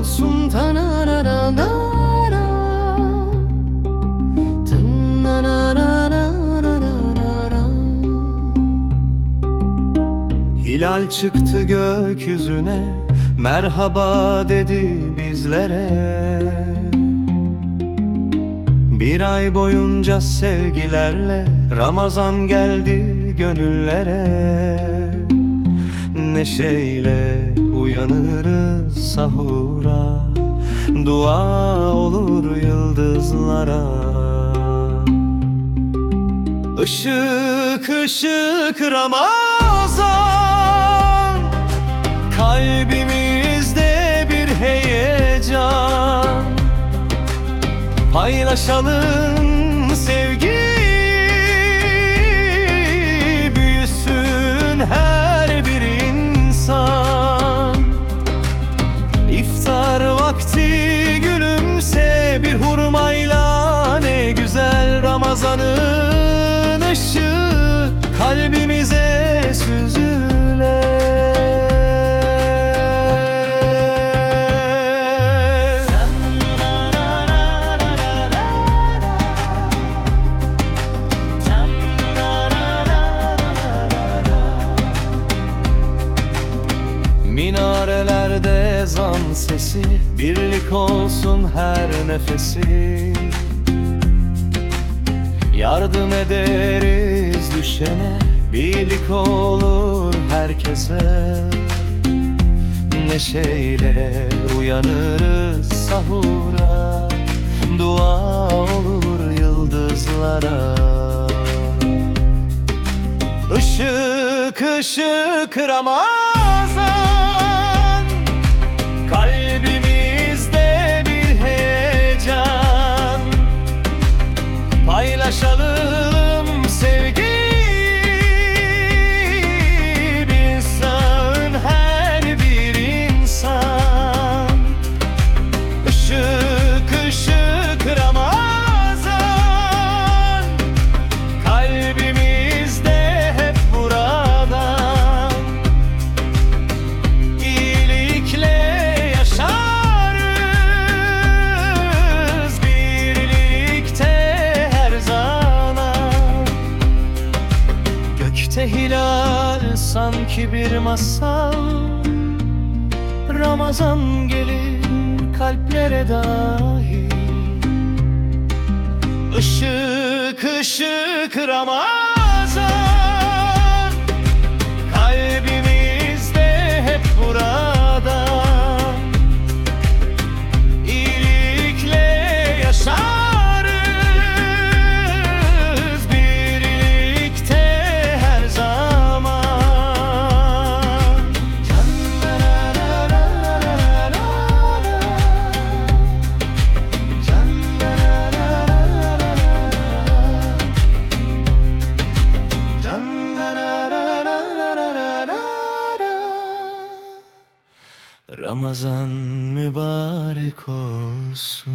olsun tananana Hilal çıktı gökyüzüne Merhaba dedi bizlere. Bir ay boyunca sevgilerle Ramazan geldi gönüllere. Neşeyle uyanırız sahura. Dua olur yıldızlara. Işık ışık Ramazan. Kalbimizde bir heyecan. Paylaşalım sevgi Ramazan'ın ışığı kalbimize süzüler. Minarelerde ezan sesi Birlik olsun her nefesi Yardım ederiz düşene Birlik olur herkese. Neşeyle uyanırız sahura Dua olur yıldızlara. Işık ışık Ramazan Gökte hilal sanki bir masal. Ramazan gelir kalplere dahi Işık ışık Ramazan Ramazan mübarek olsun